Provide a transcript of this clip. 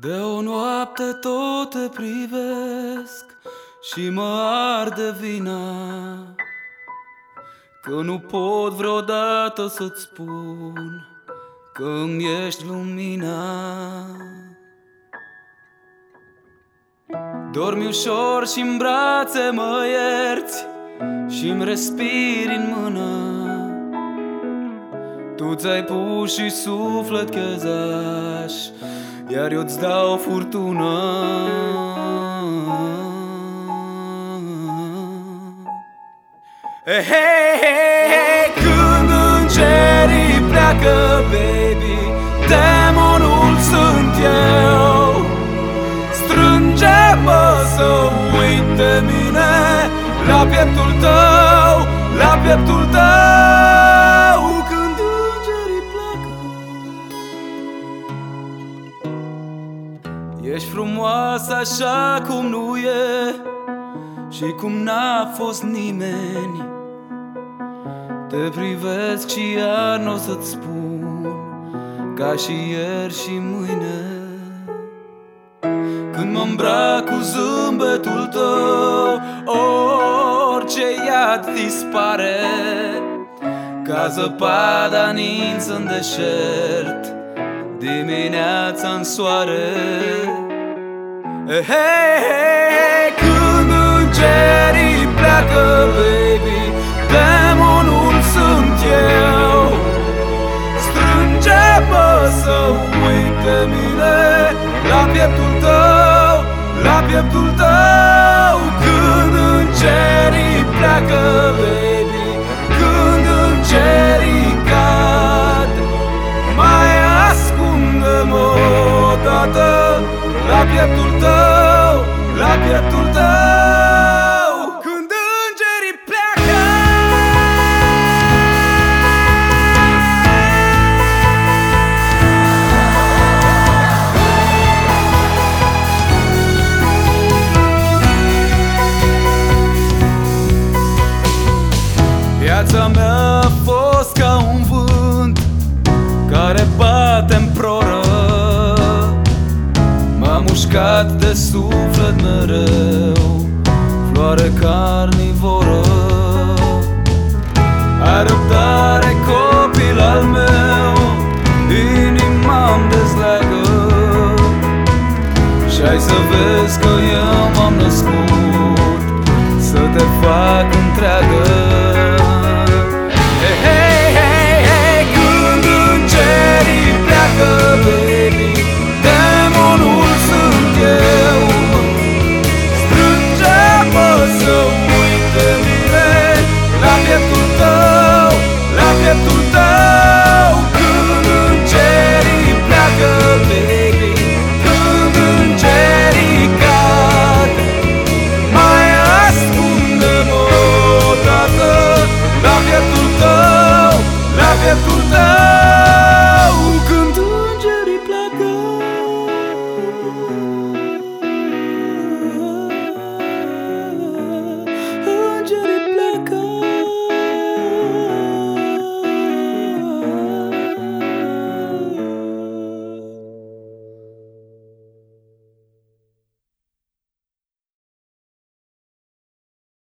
De o noapte tot te privesc și mă arde vina. Că nu pot vreodată să-ți spun că îmi ești lumina. Dormi ușor și în brațe mă ierți și-mi respiri în mână. Tu ți-ai pus și suflet chezaș Iar eu-ți dau furtună. Hey, hey, hey, hey, când îngerii pleacă, baby Demonul sunt eu. Strânge-mă să uit de mine La pieptul tău, la pieptul tău Ești frumoasă așa cum nu e Și cum n-a fost nimeni. Te privesc și iar n-o să-ți spun Ca și ieri și mâine. Când mă îmbrac cu zâmbetul tău Orice iad dispare Ca zăpada ninț în deșert Dimineața în soare. Hey, hey, hey, când îngerii pleacă, baby Demonul sunt eu. Strânge-mă să uit de mine La pieptul tău, la pieptul tău. Când îngerii Viața mea a fost ca un vânt Care bate în proră. M-a mușcat de suflet mereu Floare carnivoră. Ai răbdare copil al meu Inima-mi dezleagă. Și ai să vezi că eu m-am născut Să te fac întreagă ascunde-mă odată La pieptul tău, la pieptul tău